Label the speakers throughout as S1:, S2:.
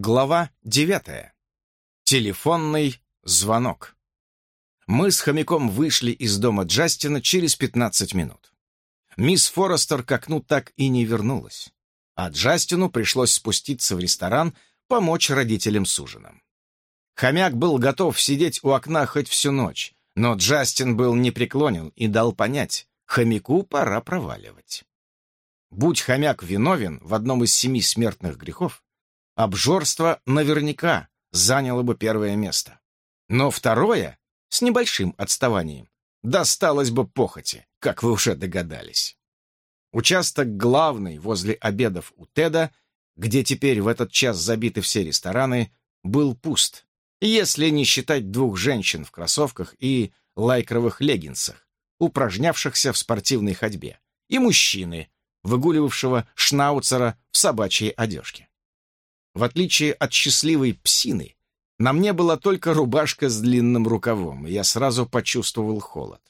S1: Глава девятая. Телефонный звонок. Мы с хомяком вышли из дома Джастина через 15 минут. Мисс Форестер к окну так и не вернулась, а Джастину пришлось спуститься в ресторан, помочь родителям с ужином. Хомяк был готов сидеть у окна хоть всю ночь, но Джастин был непреклонен и дал понять, хомяку пора проваливать. Будь хомяк виновен в одном из семи смертных грехов, обжорство наверняка заняло бы первое место. Но второе, с небольшим отставанием, досталось бы похоти, как вы уже догадались. Участок главный возле обедов у Теда, где теперь в этот час забиты все рестораны, был пуст, если не считать двух женщин в кроссовках и лайкровых леггинсах, упражнявшихся в спортивной ходьбе, и мужчины, выгуливавшего шнауцера в собачьей одежке. В отличие от счастливой псины, на мне была только рубашка с длинным рукавом, и я сразу почувствовал холод.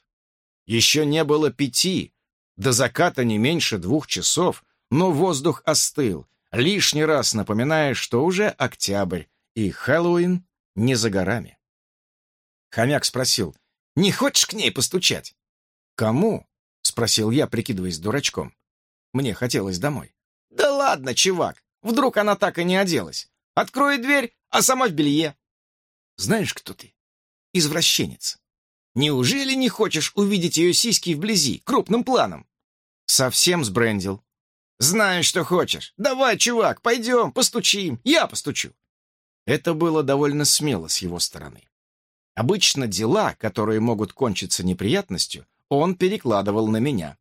S1: Еще не было пяти, до заката не меньше двух часов, но воздух остыл, лишний раз напоминая, что уже октябрь, и Хэллоуин не за горами. Хомяк спросил, «Не хочешь к ней постучать?» «Кому?» — спросил я, прикидываясь дурачком. Мне хотелось домой. «Да ладно, чувак, Вдруг она так и не оделась. Откроет дверь, а сама в белье. Знаешь, кто ты? Извращенец. Неужели не хочешь увидеть ее сиськи вблизи, крупным планом? Совсем сбрендил. Знаю, что хочешь. Давай, чувак, пойдем, постучим. Я постучу. Это было довольно смело с его стороны. Обычно дела, которые могут кончиться неприятностью, он перекладывал на меня.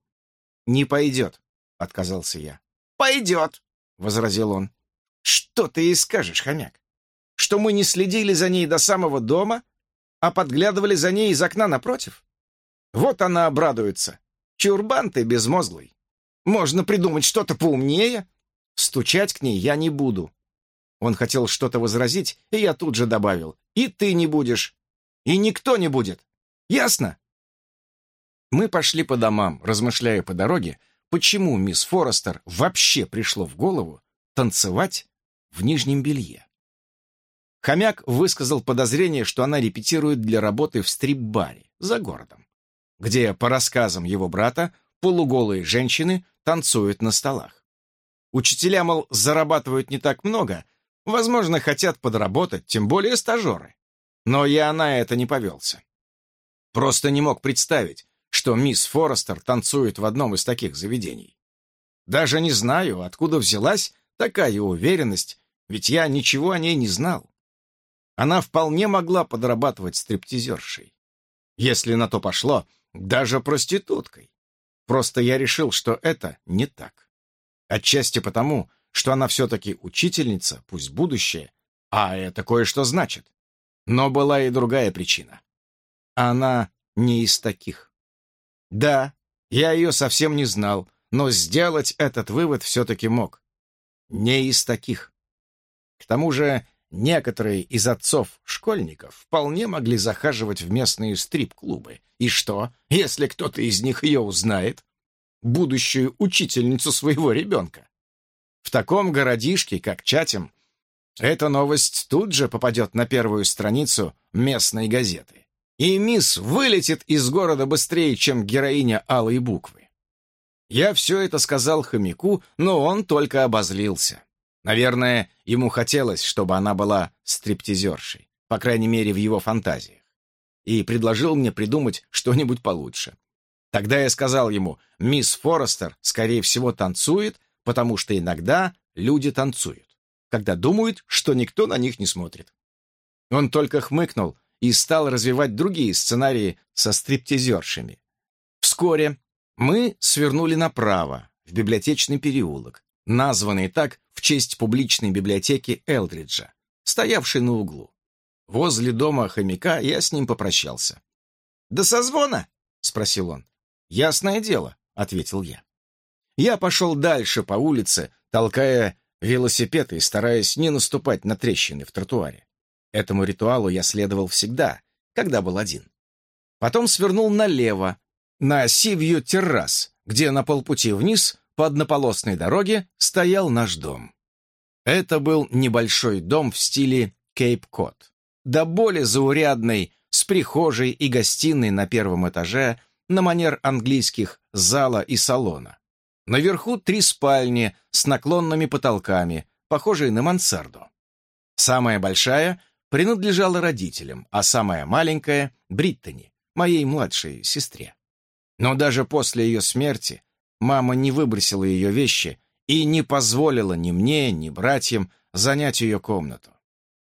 S1: «Не пойдет», — отказался я. «Пойдет», — возразил он. «Что ты ей скажешь, хомяк? Что мы не следили за ней до самого дома, а подглядывали за ней из окна напротив? Вот она обрадуется. Чурбан ты безмозглый. Можно придумать что-то поумнее. Стучать к ней я не буду». Он хотел что-то возразить, и я тут же добавил. «И ты не будешь. И никто не будет. Ясно?» Мы пошли по домам, размышляя по дороге, почему мисс Форестер вообще пришло в голову танцевать в нижнем белье. Хомяк высказал подозрение, что она репетирует для работы в стрип-баре за городом, где, по рассказам его брата, полуголые женщины танцуют на столах. Учителя, мол, зарабатывают не так много, возможно, хотят подработать, тем более стажеры. Но я на это не повелся. Просто не мог представить, что мисс Форестер танцует в одном из таких заведений. Даже не знаю, откуда взялась такая уверенность, ведь я ничего о ней не знал. Она вполне могла подрабатывать стриптизершей. Если на то пошло, даже проституткой. Просто я решил, что это не так. Отчасти потому, что она все-таки учительница, пусть будущее, а это кое-что значит. Но была и другая причина. Она не из таких. Да, я ее совсем не знал, но сделать этот вывод все-таки мог. Не из таких. К тому же некоторые из отцов-школьников вполне могли захаживать в местные стрип-клубы. И что, если кто-то из них ее узнает? Будущую учительницу своего ребенка. В таком городишке, как Чатем, эта новость тут же попадет на первую страницу местной газеты и мисс вылетит из города быстрее, чем героиня алой буквы. Я все это сказал хомяку, но он только обозлился. Наверное, ему хотелось, чтобы она была стриптизершей, по крайней мере, в его фантазиях, и предложил мне придумать что-нибудь получше. Тогда я сказал ему, мисс Форестер, скорее всего, танцует, потому что иногда люди танцуют, когда думают, что никто на них не смотрит. Он только хмыкнул и стал развивать другие сценарии со стриптизершами. Вскоре мы свернули направо, в библиотечный переулок, названный так в честь публичной библиотеки Элдриджа, стоявшей на углу. Возле дома хомяка я с ним попрощался. «Да созвона?» — спросил он. «Ясное дело», — ответил я. Я пошел дальше по улице, толкая велосипеды и стараясь не наступать на трещины в тротуаре. Этому ритуалу я следовал всегда, когда был один. Потом свернул налево, на Сивью террас, где на полпути вниз по однополосной дороге стоял наш дом. Это был небольшой дом в стиле Кейп-Кот, да более заурядный, с прихожей и гостиной на первом этаже, на манер английских зала и салона. Наверху три спальни с наклонными потолками, похожие на мансарду. Самая большая принадлежала родителям, а самая маленькая — Бриттани, моей младшей сестре. Но даже после ее смерти мама не выбросила ее вещи и не позволила ни мне, ни братьям занять ее комнату.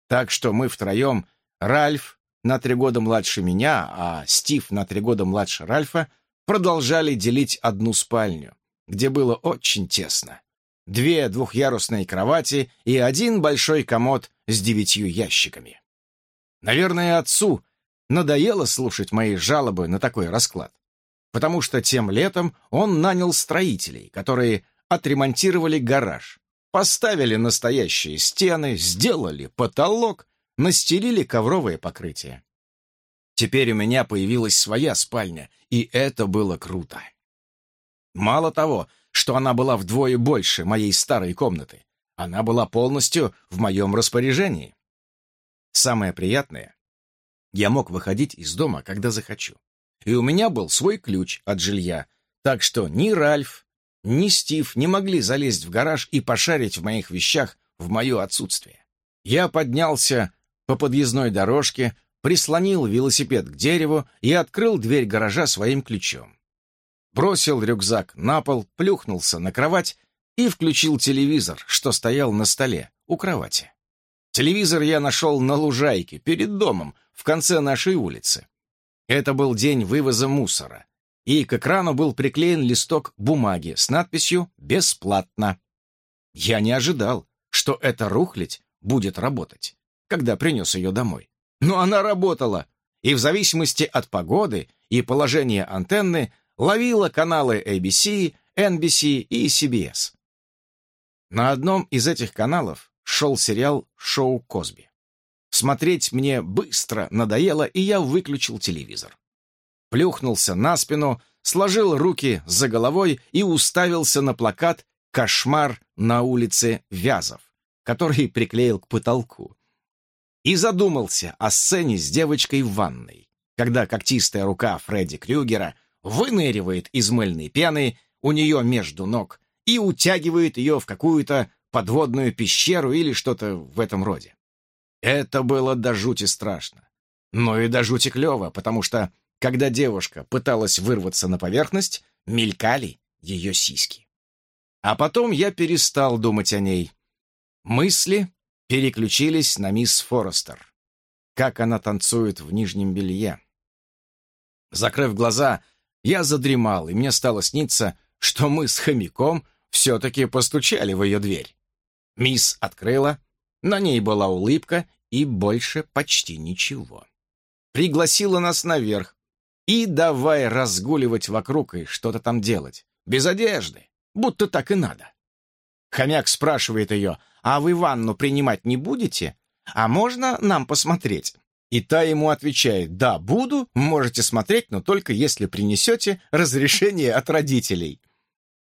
S1: Так что мы втроем, Ральф на три года младше меня, а Стив на три года младше Ральфа, продолжали делить одну спальню, где было очень тесно. Две двухъярусные кровати и один большой комод с девятью ящиками. Наверное, отцу надоело слушать мои жалобы на такой расклад, потому что тем летом он нанял строителей, которые отремонтировали гараж, поставили настоящие стены, сделали потолок, настелили ковровое покрытие. Теперь у меня появилась своя спальня, и это было круто. Мало того, что она была вдвое больше моей старой комнаты, она была полностью в моем распоряжении. Самое приятное, я мог выходить из дома, когда захочу. И у меня был свой ключ от жилья, так что ни Ральф, ни Стив не могли залезть в гараж и пошарить в моих вещах в мое отсутствие. Я поднялся по подъездной дорожке, прислонил велосипед к дереву и открыл дверь гаража своим ключом. Бросил рюкзак на пол, плюхнулся на кровать и включил телевизор, что стоял на столе у кровати. Телевизор я нашел на лужайке, перед домом, в конце нашей улицы. Это был день вывоза мусора, и к экрану был приклеен листок бумаги с надписью «Бесплатно». Я не ожидал, что эта рухлядь будет работать, когда принес ее домой. Но она работала, и в зависимости от погоды и положения антенны ловила каналы ABC, NBC и CBS. На одном из этих каналов шел сериал «Шоу Косби». Смотреть мне быстро надоело, и я выключил телевизор. Плюхнулся на спину, сложил руки за головой и уставился на плакат «Кошмар на улице Вязов», который приклеил к потолку. И задумался о сцене с девочкой в ванной, когда когтистая рука Фредди Крюгера выныривает из мыльной пены у нее между ног и утягивает ее в какую-то подводную пещеру или что-то в этом роде. Это было до жути страшно. Но и до жути клево, потому что, когда девушка пыталась вырваться на поверхность, мелькали ее сиськи. А потом я перестал думать о ней. Мысли переключились на мисс Форестер. Как она танцует в нижнем белье. Закрыв глаза, я задремал, и мне стало сниться, что мы с хомяком все-таки постучали в ее дверь. Мисс открыла, на ней была улыбка и больше почти ничего. Пригласила нас наверх и давай разгуливать вокруг и что-то там делать. Без одежды, будто так и надо. Хомяк спрашивает ее, а вы ванну принимать не будете? А можно нам посмотреть? И та ему отвечает, да, буду, можете смотреть, но только если принесете разрешение от родителей.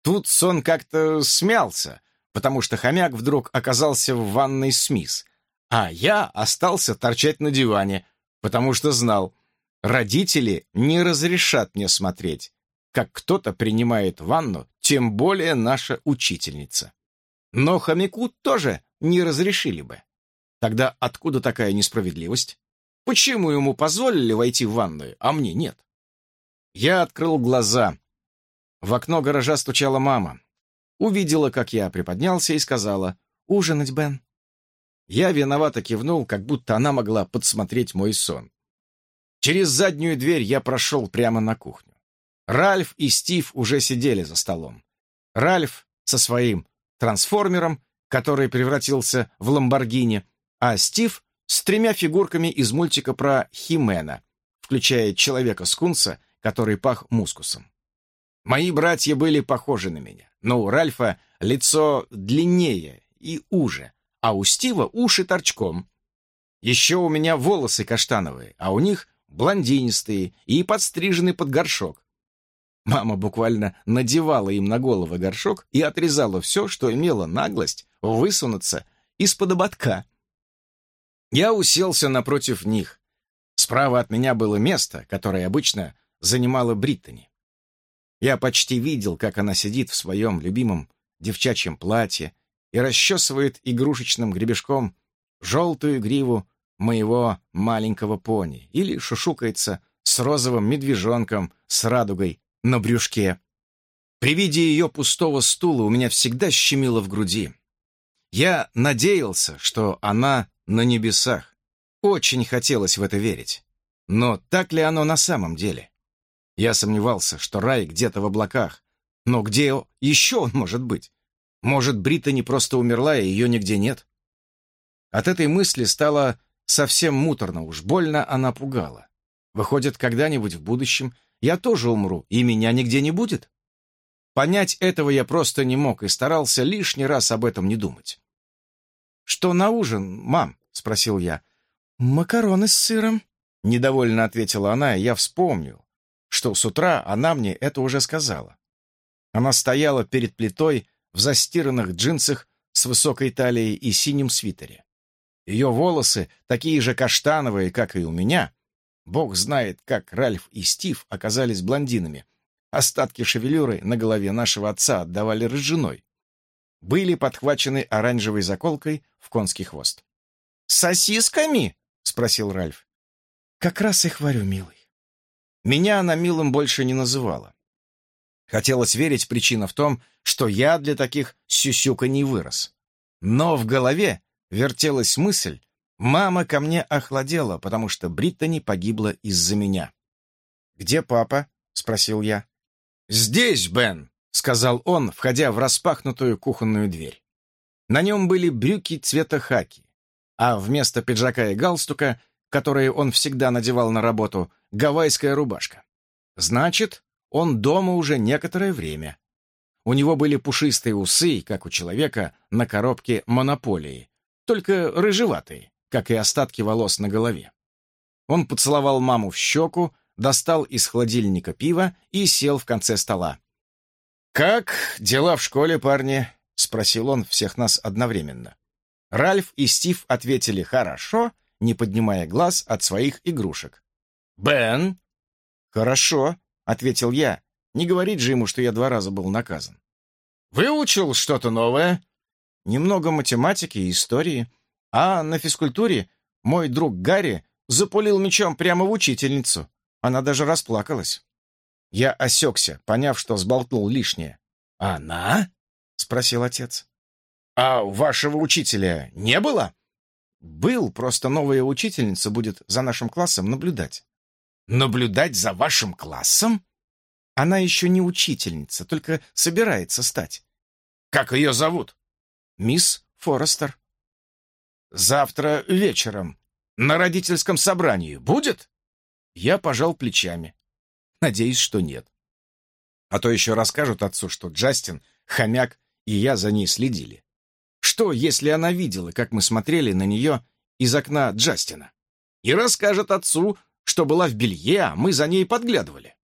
S1: Тут сон как-то смялся, потому что хомяк вдруг оказался в ванной с мисс, а я остался торчать на диване, потому что знал, родители не разрешат мне смотреть, как кто-то принимает ванну, тем более наша учительница. Но хомяку тоже не разрешили бы. Тогда откуда такая несправедливость? Почему ему позволили войти в ванную, а мне нет? Я открыл глаза. В окно гаража стучала мама увидела, как я приподнялся и сказала «Ужинать, Бен». Я виновато кивнул, как будто она могла подсмотреть мой сон. Через заднюю дверь я прошел прямо на кухню. Ральф и Стив уже сидели за столом. Ральф со своим трансформером, который превратился в Ламборгини, а Стив с тремя фигурками из мультика про Химена, включая Человека-скунса, который пах мускусом. Мои братья были похожи на меня, но у Ральфа лицо длиннее и уже, а у Стива уши торчком. Еще у меня волосы каштановые, а у них блондинистые и подстрижены под горшок. Мама буквально надевала им на головы горшок и отрезала все, что имело наглость высунуться из-под ободка. Я уселся напротив них. Справа от меня было место, которое обычно занимала Бриттани. Я почти видел, как она сидит в своем любимом девчачьем платье и расчесывает игрушечным гребешком желтую гриву моего маленького пони или шушукается с розовым медвежонком с радугой на брюшке. При виде ее пустого стула у меня всегда щемило в груди. Я надеялся, что она на небесах. Очень хотелось в это верить. Но так ли оно на самом деле? Я сомневался, что рай где-то в облаках. Но где еще он может быть? Может, Брита не просто умерла, и ее нигде нет? От этой мысли стало совсем муторно, уж больно она пугала. Выходит, когда-нибудь в будущем я тоже умру, и меня нигде не будет? Понять этого я просто не мог и старался лишний раз об этом не думать. «Что на ужин, мам?» — спросил я. «Макароны с сыром», — недовольно ответила она, и я вспомнил, что с утра она мне это уже сказала. Она стояла перед плитой в застиранных джинсах с высокой талией и синем свитере. Ее волосы, такие же каштановые, как и у меня, бог знает, как Ральф и Стив оказались блондинами, остатки шевелюры на голове нашего отца отдавали рыжиной, были подхвачены оранжевой заколкой в конский хвост. «Сосисками?» — спросил Ральф. «Как раз их варю, милый». Меня она милым больше не называла. Хотелось верить, причина в том, что я для таких сюсюка не вырос. Но в голове вертелась мысль, мама ко мне охладела, потому что Бриттани погибла из-за меня. «Где папа?» — спросил я. «Здесь, Бен», — сказал он, входя в распахнутую кухонную дверь. На нем были брюки цвета хаки, а вместо пиджака и галстука, которые он всегда надевал на работу, гавайская рубашка. Значит, он дома уже некоторое время. У него были пушистые усы, как у человека на коробке монополии, только рыжеватые, как и остатки волос на голове. Он поцеловал маму в щеку, достал из холодильника пиво и сел в конце стола. «Как дела в школе, парни?» — спросил он всех нас одновременно. Ральф и Стив ответили «хорошо», не поднимая глаз от своих игрушек. «Бен?» «Хорошо», — ответил я. «Не говорить же ему, что я два раза был наказан». «Выучил что-то новое?» «Немного математики и истории. А на физкультуре мой друг Гарри запулил мечом прямо в учительницу. Она даже расплакалась». Я осекся, поняв, что сболтнул лишнее. «Она?» — спросил отец. «А у вашего учителя не было?» «Был, просто новая учительница будет за нашим классом наблюдать». «Наблюдать за вашим классом?» «Она еще не учительница, только собирается стать». «Как ее зовут?» «Мисс Форестер». «Завтра вечером на родительском собрании будет?» Я пожал плечами. Надеюсь, что нет. А то еще расскажут отцу, что Джастин, хомяк и я за ней следили. Что, если она видела, как мы смотрели на нее из окна Джастина? И расскажет отцу, что была в белье, а мы за ней подглядывали.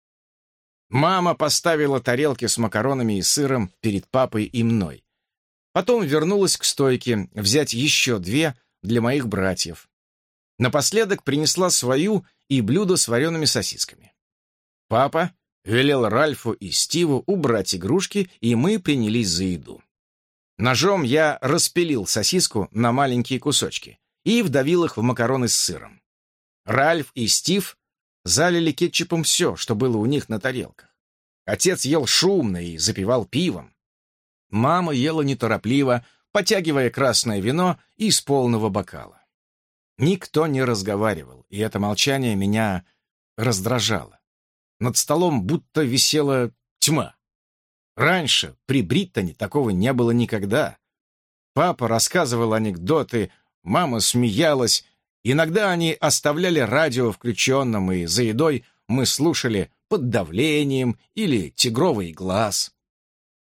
S1: Мама поставила тарелки с макаронами и сыром перед папой и мной. Потом вернулась к стойке взять еще две для моих братьев. Напоследок принесла свою и блюдо с вареными сосисками. Папа велел Ральфу и Стиву убрать игрушки, и мы принялись за еду. Ножом я распилил сосиску на маленькие кусочки и вдавил их в макароны с сыром. Ральф и Стив залили кетчупом все, что было у них на тарелках. Отец ел шумно и запивал пивом. Мама ела неторопливо, потягивая красное вино из полного бокала. Никто не разговаривал, и это молчание меня раздражало. Над столом будто висела тьма. Раньше при Бриттоне такого не было никогда. Папа рассказывал анекдоты, мама смеялась. Иногда они оставляли радио включенным, и за едой мы слушали «Под давлением» или «Тигровый глаз».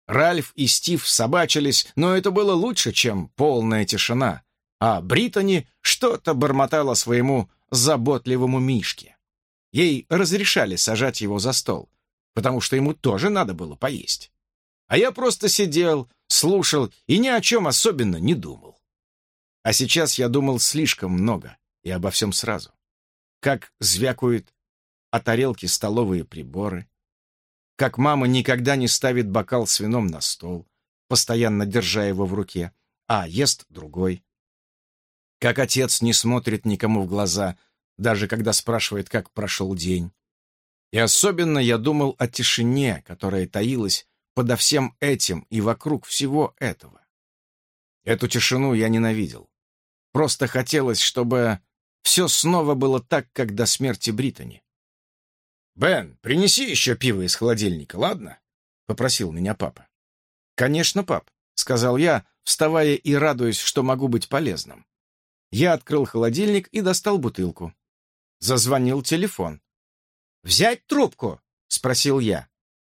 S1: Ральф и Стив собачились, но это было лучше, чем полная тишина. А Британи что-то бормотала своему заботливому Мишке. Ей разрешали сажать его за стол, потому что ему тоже надо было поесть. А я просто сидел, слушал и ни о чем особенно не думал. А сейчас я думал слишком много и обо всем сразу. Как звякают о тарелке столовые приборы, как мама никогда не ставит бокал с вином на стол, постоянно держа его в руке, а ест другой. Как отец не смотрит никому в глаза, даже когда спрашивает, как прошел день. И особенно я думал о тишине, которая таилась подо всем этим и вокруг всего этого. Эту тишину я ненавидел. Просто хотелось, чтобы все снова было так, как до смерти Британи. «Бен, принеси еще пиво из холодильника, ладно?» — попросил меня папа. «Конечно, пап», — сказал я, вставая и радуясь, что могу быть полезным. Я открыл холодильник и достал бутылку. Зазвонил телефон. «Взять трубку?» — спросил я.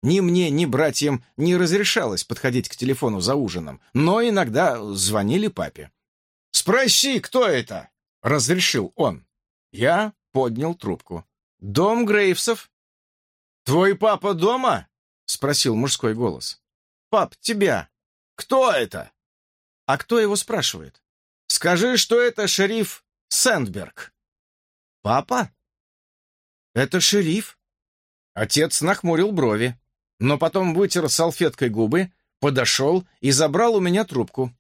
S1: Ни мне, ни братьям не разрешалось подходить к телефону за ужином, но иногда звонили папе. «Спроси, кто это?» — разрешил он. Я поднял трубку. «Дом Грейвсов». «Твой папа дома?» — спросил мужской голос. «Пап, тебя». «Кто это?» «А кто его спрашивает?» «Скажи, что это шериф Сэндберг». «Папа?» «Это шериф?» Отец нахмурил брови, но потом вытер салфеткой губы, подошел и забрал у меня трубку.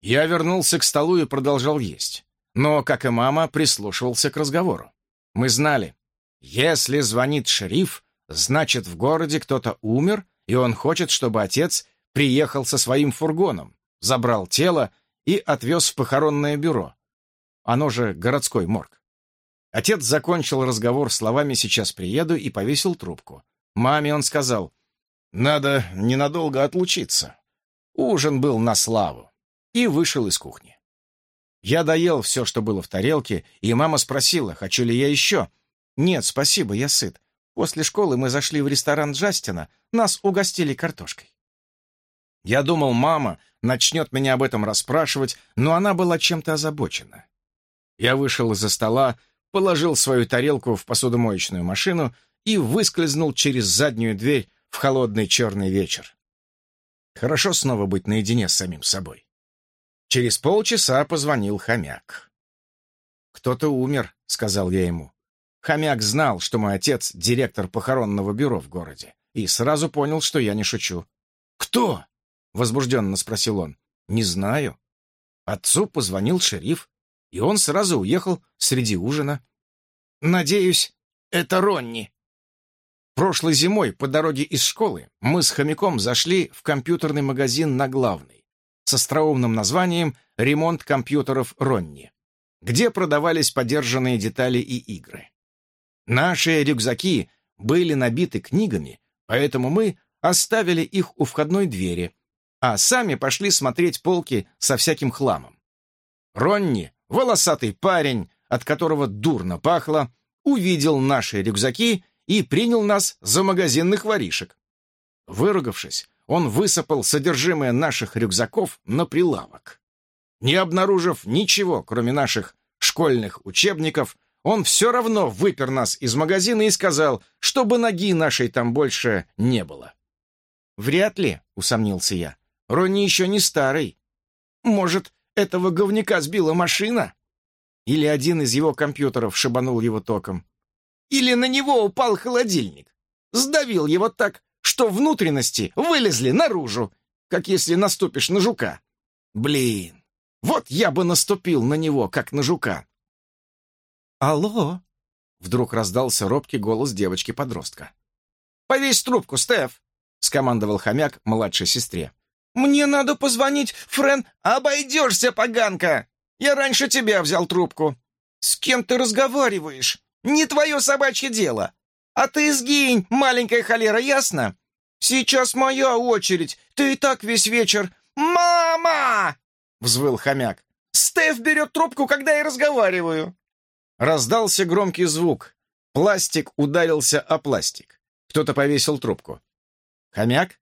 S1: Я вернулся к столу и продолжал есть, но, как и мама, прислушивался к разговору. Мы знали, если звонит шериф, значит, в городе кто-то умер, и он хочет, чтобы отец приехал со своим фургоном, забрал тело и отвез в похоронное бюро. Оно же городской морг. Отец закончил разговор словами «сейчас приеду» и повесил трубку. Маме он сказал «надо ненадолго отлучиться». Ужин был на славу. И вышел из кухни. Я доел все, что было в тарелке, и мама спросила, хочу ли я еще. «Нет, спасибо, я сыт. После школы мы зашли в ресторан Джастина, нас угостили картошкой». Я думал, мама начнет меня об этом расспрашивать, но она была чем-то озабочена. Я вышел из-за стола, положил свою тарелку в посудомоечную машину и выскользнул через заднюю дверь в холодный черный вечер. Хорошо снова быть наедине с самим собой. Через полчаса позвонил хомяк. «Кто-то умер», — сказал я ему. Хомяк знал, что мой отец — директор похоронного бюро в городе, и сразу понял, что я не шучу. «Кто?» — возбужденно спросил он. «Не знаю». Отцу позвонил шериф, и он сразу уехал среди ужина. «Надеюсь, это Ронни». Прошлой зимой по дороге из школы мы с хомяком зашли в компьютерный магазин на главный с остроумным названием «Ремонт компьютеров Ронни», где продавались подержанные детали и игры. Наши рюкзаки были набиты книгами, поэтому мы оставили их у входной двери, а сами пошли смотреть полки со всяким хламом. Ронни, волосатый парень, от которого дурно пахло, увидел наши рюкзаки и принял нас за магазинных воришек. Выругавшись, он высыпал содержимое наших рюкзаков на прилавок. Не обнаружив ничего, кроме наших школьных учебников, он все равно выпер нас из магазина и сказал, чтобы ноги нашей там больше не было. «Вряд ли», — усомнился я. «Ронни еще не старый. Может, этого говнюка сбила машина? Или один из его компьютеров шибанул его током? Или на него упал холодильник? Сдавил его так, что внутренности вылезли наружу, как если наступишь на жука. Блин, вот я бы наступил на него, как на жука. «Алло!» — вдруг раздался робкий голос девочки-подростка. «Повесь трубку, Стеф!» — скомандовал хомяк младшей сестре. «Мне надо позвонить, Френ! Обойдешься, поганка! Я раньше тебя взял трубку!» «С кем ты разговариваешь? Не твое собачье дело! А ты сгинь, маленькая холера, ясно? Сейчас моя очередь! Ты и так весь вечер...» «Мама!» — взвыл хомяк. «Стеф берет трубку, когда я разговариваю!» Раздался громкий звук. Пластик ударился о пластик. Кто-то повесил трубку. «Хомяк?» —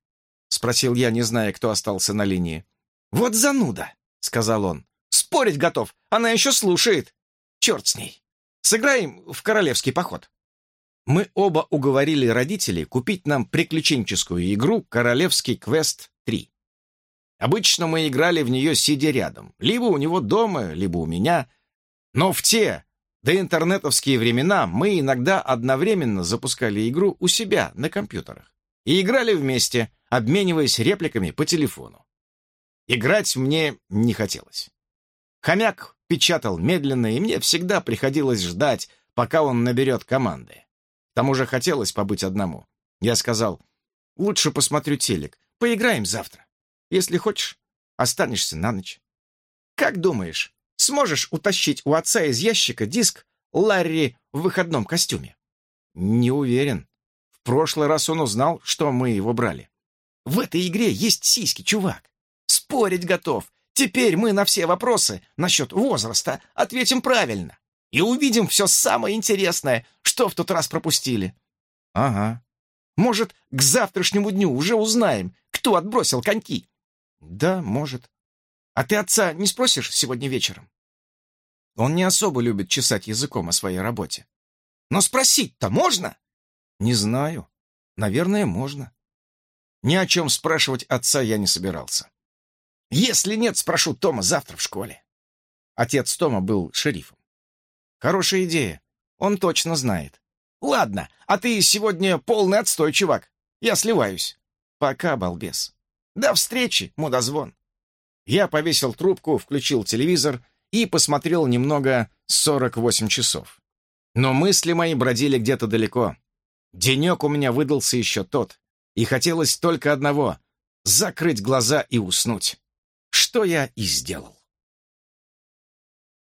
S1: спросил я, не зная, кто остался на линии. «Вот зануда!» — сказал он. «Спорить готов! Она еще слушает! Черт с ней! Сыграем в королевский поход!» Мы оба уговорили родителей купить нам приключенческую игру «Королевский квест 3». Обычно мы играли в нее сидя рядом, либо у него дома, либо у меня. Но в те до интернетовские времена мы иногда одновременно запускали игру у себя на компьютерах и играли вместе, обмениваясь репликами по телефону. Играть мне не хотелось. Хомяк печатал медленно, и мне всегда приходилось ждать, пока он наберет команды. К тому же хотелось побыть одному. Я сказал, лучше посмотрю телек, поиграем завтра. Если хочешь, останешься на ночь. Как думаешь, сможешь утащить у отца из ящика диск Ларри в выходном костюме? Не уверен. В прошлый раз он узнал, что мы его брали. В этой игре есть сиськи, чувак. Спорить готов. Теперь мы на все вопросы насчет возраста ответим правильно. И увидим все самое интересное, что в тот раз пропустили. Ага. Может, к завтрашнему дню уже узнаем, кто отбросил коньки. Да, может. А ты отца не спросишь сегодня вечером? Он не особо любит чесать языком о своей работе. Но спросить-то можно? Не знаю. Наверное, можно. Ни о чем спрашивать отца я не собирался. Если нет, спрошу Тома завтра в школе. Отец Тома был шерифом. Хорошая идея. Он точно знает. Ладно, а ты сегодня полный отстой, чувак. Я сливаюсь. Пока, балбес. До встречи, мудозвон. Я повесил трубку, включил телевизор и посмотрел немного 48 часов. Но мысли мои бродили где-то далеко. Денек у меня выдался еще тот, и хотелось только одного — закрыть глаза и уснуть. Что я и сделал.